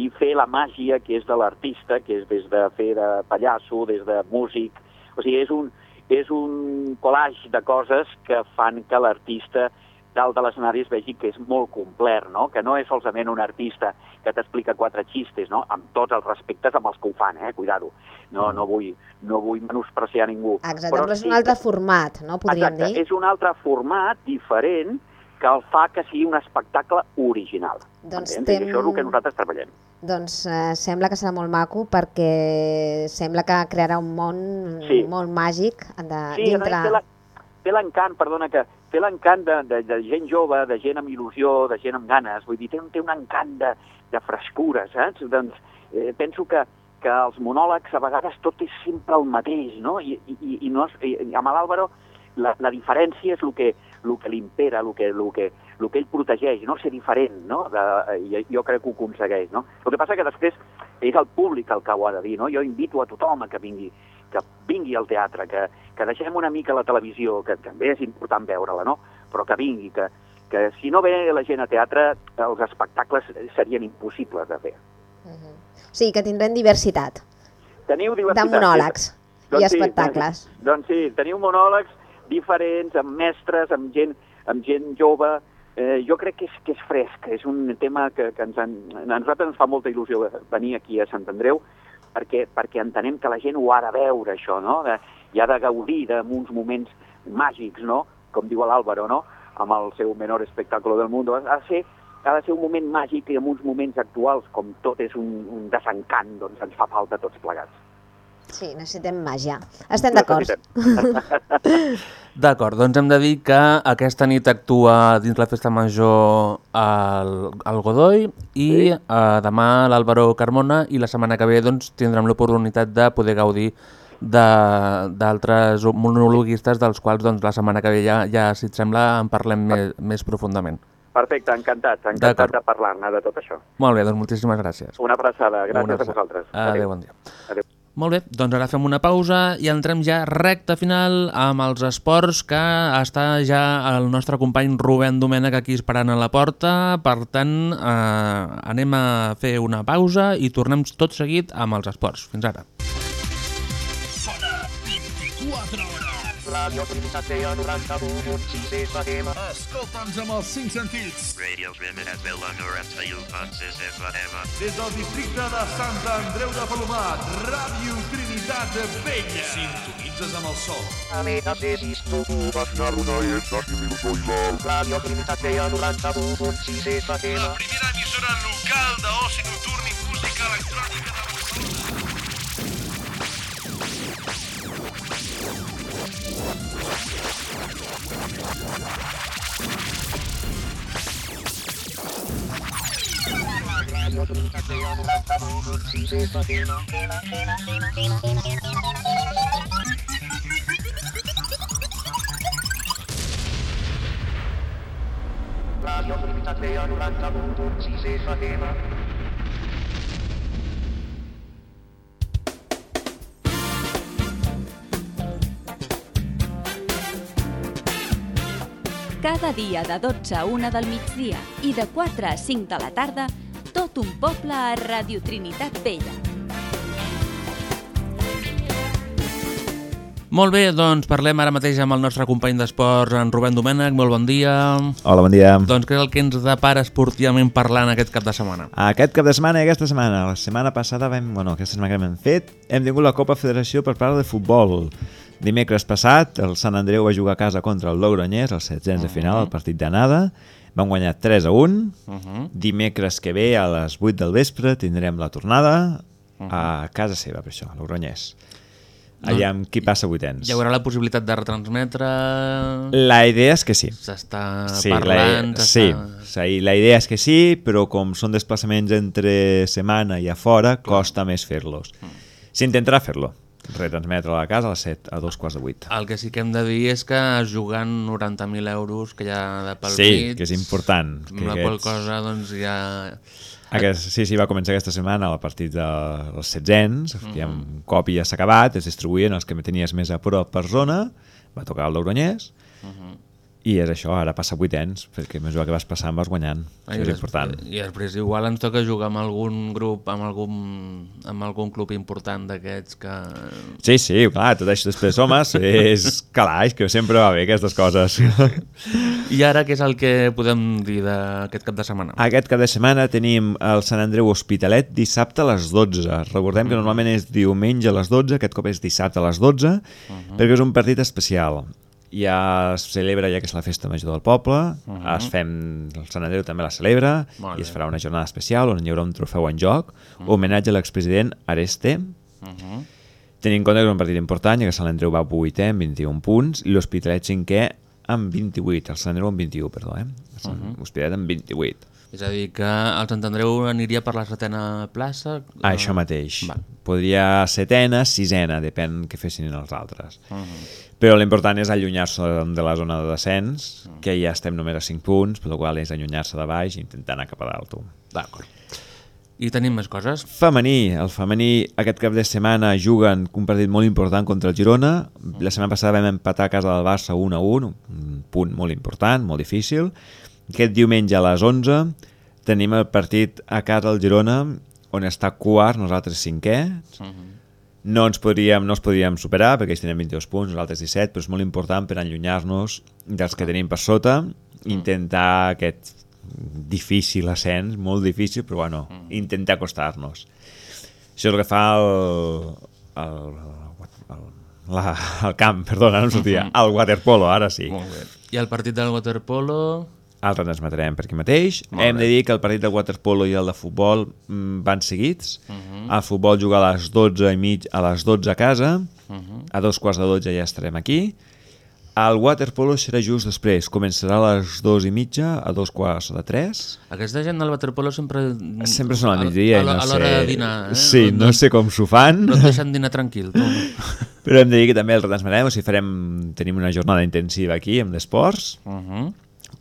i fer la màgia que és de l'artista, que és des de fer de pallasso, des de músic... O sigui, és un, és un collage de coses que fan que l'artista dalt de l'escenari es vegi que és molt complet, no? que no és solament un artista que t'explica quatre xistes, no? amb tots els respectes amb els que ho fan, eh? cuidado, no, no, vull, no vull menospreciar ningú. Exacte, però, però és sí un altre format, no? podríem Exacte, dir? és un altre format diferent que el fa que sigui un espectacle original. Doncs tem... I això és el que nosaltres treballem. Doncs eh, sembla que serà molt maco perquè sembla que crearà un món sí. molt màgic de, sí, dintre... Sí, té l'encant, perdona, que té l'encant de, de, de gent jove, de gent amb il·lusió, de gent amb ganes, vull dir, té, té un encant de, de frescura, saps? Doncs eh, penso que, que els monòlegs a vegades tot és sempre el mateix, no? I, i, i, no és, i amb l'Àlvaro la, la diferència és el que, el que l'impera, el que, el, que, el que ell protegeix, no? ser diferent, no? De, i jo crec que ho aconsegueix. No? El que passa que després és el públic el que ho ha de dir. No? Jo invito a tothom a que vingui, que vingui al teatre, que, que deixem una mica la televisió, que també és important veure-la, no? però que vingui, que, que si no ve la gent a teatre, els espectacles serien impossibles de fer. Uh -huh. Sí, que tindrem diversitat. Teniu diversitat. De monòlegs sí. doncs i espectacles. Sí, doncs sí, teniu monòlegs diferents, amb mestres, amb gent, amb gent jove. Eh, jo crec que és, que és fresc, és un tema que, que ens en, a nosaltres ens fa molta il·lusió venir aquí a Sant Andreu perquè, perquè entenem que la gent ho ha de veure, això, no? De, i ha de gaudir d'uns moments màgics, no? Com diu l'Àlvaro, no? Amb el seu menor espectacle del món. Ha de ser ha de ser un moment màgic i en uns moments actuals, com tot és un, un desencant, doncs ens fa falta tots plegats. Sí, necessitem màgia. Estem d'acord. *laughs* D'acord, doncs hem de dir que aquesta nit actua dins la Festa Major al, al Godoy i sí. eh, demà l'Àlvaro Carmona i la setmana que ve doncs, tindrem l'oportunitat de poder gaudir d'altres monologuistes dels quals doncs, la setmana que ve ja, ja si et sembla, en parlem més, més profundament. Perfecte, encantat, encantat de parlar-ne de tot això. Molt bé, doncs moltíssimes gràcies. Una abraçada, gràcies Una abraçada. a vosaltres. Adéu, Adéu. bon dia. Adéu. Molt bé, doncs ara fem una pausa i entrem ja recta final amb els esports que està ja el nostre company Rubén Domènech aquí esperant a la porta. Per tant, eh, anem a fer una pausa i tornem tot seguit amb els esports. Fins ara. Ràdio Trinitat 91.6 FM. Escolta'ns amb els 5 sentits. Radio Trinitat Vella 91.6 FM. Des del districte de Sant Andreu de Palomat, Ràdio Trinitat Vella. Sintonitzes amb el sol. Aleta Cesis, tu vas naruna i ets aquí mil soilal. Ràdio Trinitat Vella 91.6 FM. La primera emissora local d'oci nocturn i música electrònica de Radio Trinitat Vella 91.6 FM Cada dia de 12 a 1 del migdia i de 4 a 5 de la tarda, tot un poble a Radio Trinitat Vella. Molt bé, doncs parlem ara mateix amb el nostre company d'esports, en Rubén Domènech. Molt bon dia. Hola, bon dia. Doncs què és el que ens depara esportivament parlant aquest cap de setmana? Aquest cap de setmana i aquesta setmana. La setmana passada vam... Bueno, aquesta setmana que hem fet, hem tingut la Copa Federació per parlar de futbol. Dimecres passat, el Sant Andreu va jugar a casa contra el Logroñés, el 700 de final, el partit d'anada. Van guanyar 3 a 1. Uh -huh. Dimecres que ve, a les 8 del vespre, tindrem la tornada uh -huh. a casa seva, per això, a Logroñés. Allà amb qui passa vuitens. Hi haurà la possibilitat de retransmetre... La idea és que sí. S'està sí, parlant... La, sí, sí, la idea és que sí, però com són desplaçaments entre setmana i a fora, costa més fer-los. Mm. S'intentarà fer-lo retransmetre a la casa a les 7, a dos quarts de 8. El que sí que hem de dir és que jugant 90.000 euros que hi ha de pel sí, mig... Sí, que és important. Que la qual cosa, doncs, ja... Aquest, sí, sí, va començar aquesta setmana el partit dels setzents, uh -huh. ja un cop ja s'ha acabat, es distribuïen els que tenies més a prop per zona, va tocar el Logroñés, uh -huh. I és això, ara passa vuitens, perquè a mesura que vas passant vas guanyant, I això és important. I després igual ens toca jugar amb algun grup, amb algun, amb algun club important d'aquests que... Sí, sí, clar, tot això després, home, és calaix, que sempre va bé aquestes coses. I ara què és el que podem dir d'aquest cap de setmana? Aquest cap de setmana tenim el Sant Andreu Hospitalet dissabte a les 12. Recordem que normalment és diumenge a les 12, aquest cop és dissabte a les 12, uh -huh. perquè és un partit especial ja es celebra ja que és la festa major del poble, uh -huh. es fem, el Sant Andreu també la celebra, Molt i es farà una jornada especial on hi haurà un trofeu en joc, uh -huh. homenatge a l'expresident Areste, uh -huh. tenint en compte que és un partit important, ja que Sant Andreu va 8 amb 21 punts, i l'Hospitalet 5è amb 28, el Sant Andreu amb 21, perdó, eh? Mhm. Uh L'Hospitalet amb 28. És a dir, que el Sant Andreu aniria per la setena plaça? Ah, això mateix. Val. Podria setena, sisena, depèn què fessin els altres. Uh -huh. Però l'important és allunyar-se de la zona de descens, que ja estem només a 5 punts, per la qual és allunyar-se de baix i intentar anar cap a dalt. D'acord. I tenim més coses? Femení. El femení aquest cap de setmana juguen un partit molt important contra el Girona. La setmana passada vam empatar a casa del Barça 1 a 1, un punt molt important, molt difícil. Aquest diumenge a les 11 tenim el partit a casa del Girona, on està quart, nosaltres cinquè. Uh -huh. No ens podríem, no els podríem superar, perquè ells tenen 22 punts, nosaltres 17, però és molt important per allunyar-nos dels que tenim per sota, intentar aquest difícil ascens, molt difícil, però bueno, intentar acostar-nos. Això és el que fa el, el, el, la, el camp, perdona, no em sortia, *laughs* el waterpolo, ara sí. Molt bé. I el partit del waterpolo... El retransmetrem per aquí mateix. Molt Hem bé. de dir que el partit de waterpolo i el de futbol mm, van seguits. Uh -huh. El futbol juga a les 12 i mig, a les 12 a casa. Uh -huh. A dos quarts de 12 ja estarem aquí. El waterpolo serà just després. Començarà a les 2 i mitja, a dos quarts de 3. Aquesta gent del waterpolo sempre... Sempre són al migdia. i A, no a l'hora sé... de dinar, eh? Sí, no sé com s'ho fan. No et deixen dinar tranquil, tu. *laughs* Però hem de dir que també el retransmetrem, o sigui, farem, tenim una jornada intensiva aquí, amb d'esports. Uh -huh.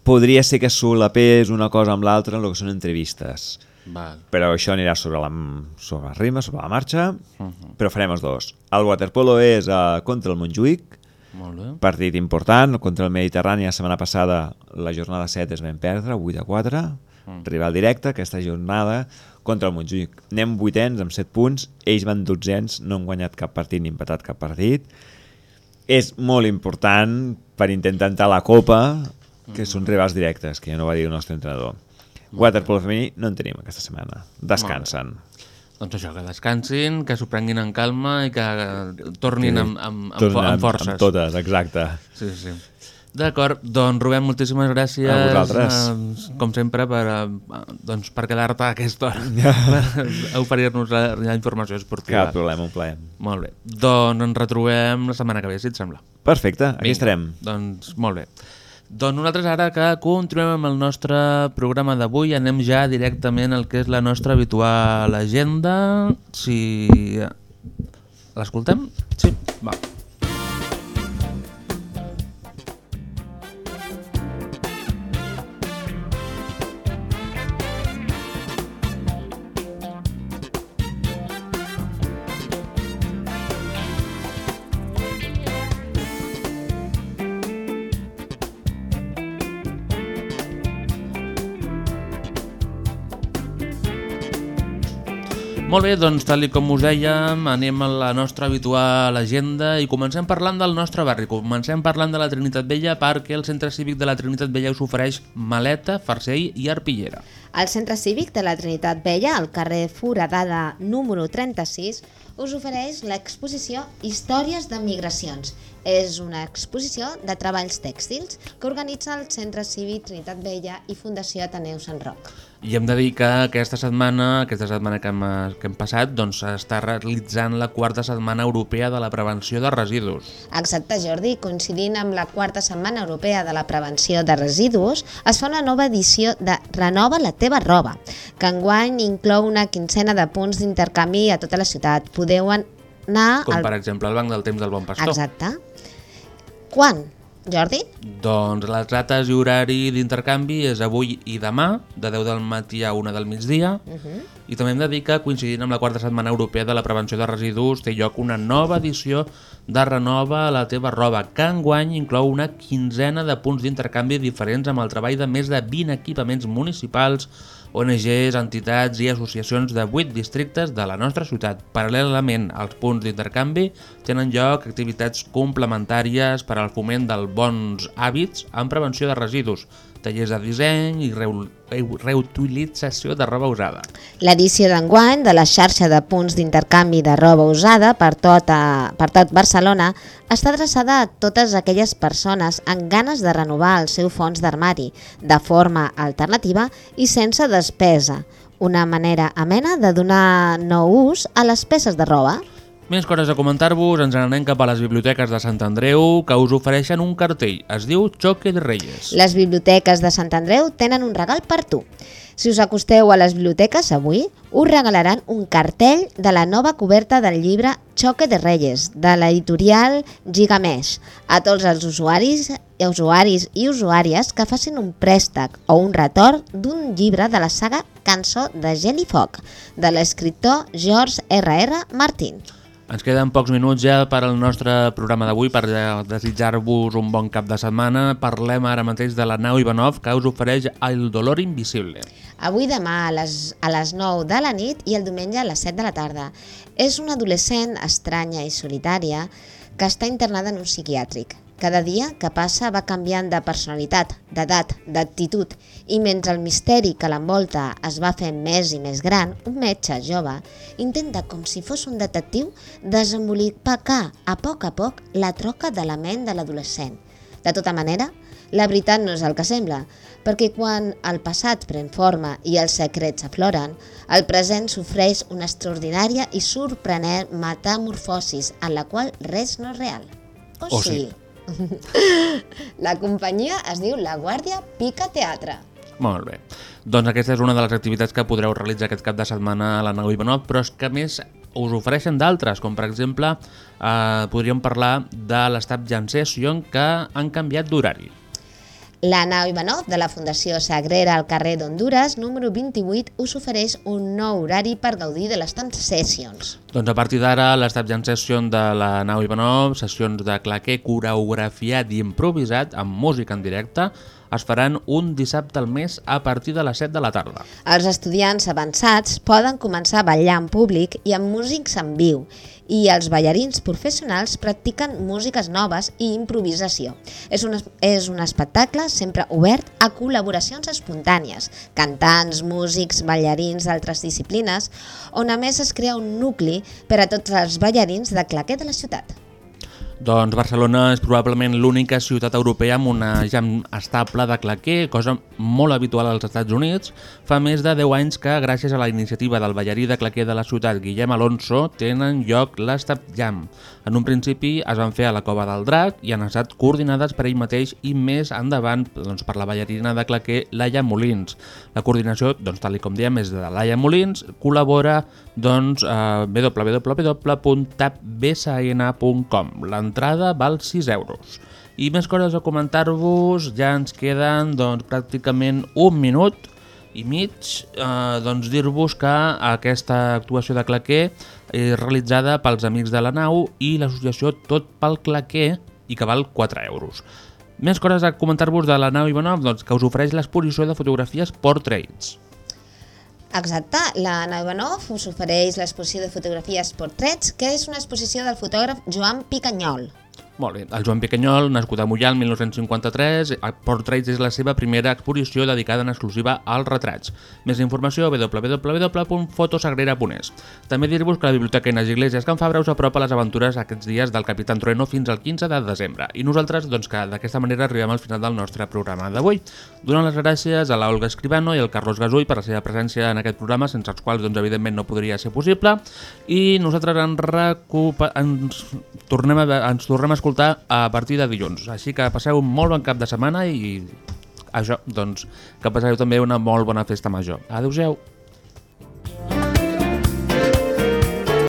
Podria ser que solapés una cosa amb l'altra en el que són entrevistes. Val. Però això anirà sobre la, sobre el ritme, sobre la marxa, Uh -huh. però farem els dos. El waterpolo és uh, contra el Montjuïc, Molt bé. partit important, contra el Mediterrani la setmana passada la jornada 7 es vam perdre, 8 a 4, Mm. rival directe, aquesta jornada contra el Montjuïc. Anem vuitens amb 7 punts, ells van dotzens, no han guanyat cap partit ni empatat cap partit. És molt important per intentar entrar a la Copa, que són rivals directes, que ja no va dir el nostre entrenador. Waterpolo femení no en tenim aquesta setmana. Descansen. Doncs això, que descansin, que s'ho prenguin en calma i que tornin amb, amb, amb, amb forces. Amb totes, exacte. Sí, sí. D'acord, doncs Rubén, moltíssimes gràcies A vosaltres. eh, com sempre per, eh, doncs, per quedar-te a aquesta hora *laughs* per oferir-nos la, la informació esportiva. Cap problema, un plaer. Molt bé, doncs ens retrobem la setmana que ve, si et sembla. Perfecte, aquí Vinga, estarem. Doncs molt bé. Doncs nosaltres ara que continuem amb el nostre programa d'avui anem ja directament al que és la nostra habitual agenda. Si l'escoltem? Sí, va. Molt bé, doncs tal com us dèiem, anem a la nostra habitual agenda i comencem parlant del nostre barri. Comencem parlant de la Trinitat Vella perquè el Centre Cívic de la Trinitat Vella us ofereix maleta, farcell i arpillera. El Centre Cívic de la Trinitat Vella, al carrer Foradada número 36, us ofereix l'exposició Històries de Migracions. És una exposició de treballs tèxtils que organitza el Centre Cívic Trinitat Vella i Fundació Ateneu Sant Roc. I hem de dir que aquesta setmana, aquesta setmana que hem, que hem passat, doncs s'està realitzant la quarta setmana europea de la prevenció de residus. Exacte, Jordi. Coincidint amb la quarta setmana europea de la prevenció de residus, es fa una nova edició de Renova la teva roba, que enguany inclou una quincena de punts d'intercanvi a tota la ciutat. Podeu anar... Com al... per exemple el Banc del Temps del Bon Pastor. Exacte. Quan, Jordi? Doncs les dates i horari d'intercanvi és avui i demà, de 10 del matí a 1 del migdia, Uh -huh. i també hem de dir que coincidint amb la quarta setmana europea de la prevenció de residus té lloc una nova edició de Renova la teva roba, que enguany inclou una quinzena de punts d'intercanvi diferents amb el treball de més de 20 equipaments municipals, ONGs, entitats i associacions de 8 districtes de la nostra ciutat. Paral·lelament als punts d'intercanvi tenen lloc activitats complementàries per al foment dels bons hàbits en prevenció de residus, tallers de disseny i reu reu reutilització de roba usada. L'edició d'enguany de la xarxa de punts d'intercanvi de roba usada per tot, a, per tot Barcelona està adreçada a totes aquelles persones amb ganes de renovar el seu fons d'armari de forma alternativa i sense despesa, una manera amena de donar nou ús a les peces de roba. Més coses a comentar-vos, ens n'anem cap a les biblioteques de Sant Andreu que us ofereixen un cartell. Es diu Choque de Reyes. Les biblioteques de Sant Andreu tenen un regal per tu. Si us acosteu a les biblioteques avui, us regalaran un cartell de la nova coberta del llibre Choque de Reyes, de l'editorial Gigamesh, a tots els usuaris, usuaris i usuàries que facin un préstec o un retorn d'un llibre de la saga Cançó de Gel i Foc, de l'escriptor George R.R. Martin. Ens queden pocs minuts ja per al nostre programa d'avui per desitjar-vos un bon cap de setmana. Parlem ara mateix de la nau Ivanov que us ofereix El dolor invisible. Avui demà a les, a les 9 de la nit i el diumenge a les 7 de la tarda. És una adolescent estranya i solitària que està internada en un psiquiàtric. Cada dia que passa va canviant de personalitat, d'edat, d'actitud i mentre el misteri que l'envolta es va fer més i més gran, un metge jove intenta, com si fos un detectiu, desembolicar a poc a poc la troca de la ment de l'adolescent. De tota manera, la veritat no és el que sembla, perquè quan el passat pren forma i els secrets afloren, el present sofreix una extraordinària i sorprenent metamorfosis en la qual res no és real. O, O sí. sí. *laughs* La companyia es diu La Guàrdia Pica Teatre. Molt bé. Doncs aquesta és una de les activitats que podreu realitzar aquest cap de setmana a la nau Ivanov, però és que més us ofereixen d'altres, com per exemple eh, podríem parlar de l'Estat Jam Session que han canviat d'horari. La nau Ivanov de la Fundació Sagrera al carrer d'Honduras, número 28, us ofereix un nou horari per gaudir de les Stamp Sessions. Doncs a partir d'ara, l'Estat Jam Session de la nau Ivanov, sessions de claquer coreografiat i improvisat amb música en directe, es faran un dissabte al mes a partir de les 7 de la tarda. Els estudiants avançats poden començar a ballar en públic i amb músics en viu i els ballarins professionals practiquen músiques noves i improvisació. És un, és un espectacle sempre obert a col·laboracions espontànies, cantants, músics, ballarins d'altres disciplines, on a més es crea un nucli per a tots els ballarins de claquer de la ciutat. Doncs Barcelona és probablement l'única ciutat europea amb una jam estable de claquer, cosa molt habitual als Estats Units. Fa més de 10 anys que, gràcies a la iniciativa del ballarí de claquer de la ciutat, Guillem Alonso, tenen lloc l'Estat Jam. En un principi es van fer a la Cova del Drac i han estat coordinades per ell mateix i més endavant doncs, per la ballarina de claquer Laia Molins. La coordinació, doncs, tal com diem, és de Laia Molins, col·labora doncs, a www.tapbsn.com. L'entrada val 6 euros. I més coses a comentar-vos, ja ens queden doncs, pràcticament un minut i mig, eh, doncs dir-vos que aquesta actuació de claquer és realitzada pels Amics de la Nau i l'associació Tot pel Claquer i que val 4 euros. Més coses a comentar-vos de la nau Ivanov, doncs, que us ofereix l'exposició de fotografies Portraits. Exacte, la nau Ivanov us ofereix l'exposició de fotografies Portraits, que és una exposició del fotògraf Joan Picanyol. Molt bé, el Joan Piquenyol, nascut a Mollà el 1953, Portraits és la seva primera exposició dedicada en exclusiva als retrats. Més informació a www.fotosagrera.es. També dir-vos que la Biblioteca Inés Iglesias Can Fabra us apropa les aventures aquests dies del Capitán Trueno fins al 15 de desembre. I nosaltres, doncs, que d'aquesta manera arribem al final del nostre programa d'avui. Donant les gràcies a la Olga Escribano i al Carlos Gasull per la seva presència en aquest programa, sense els quals, doncs, evidentment, no podria ser possible. I nosaltres ens, recupa... ens, tornem, a... ens tornem a escoltar a partir de dilluns. Així que passeu un molt bon cap de setmana i això, doncs, que passeu també una molt bona festa major. Adéu-siau.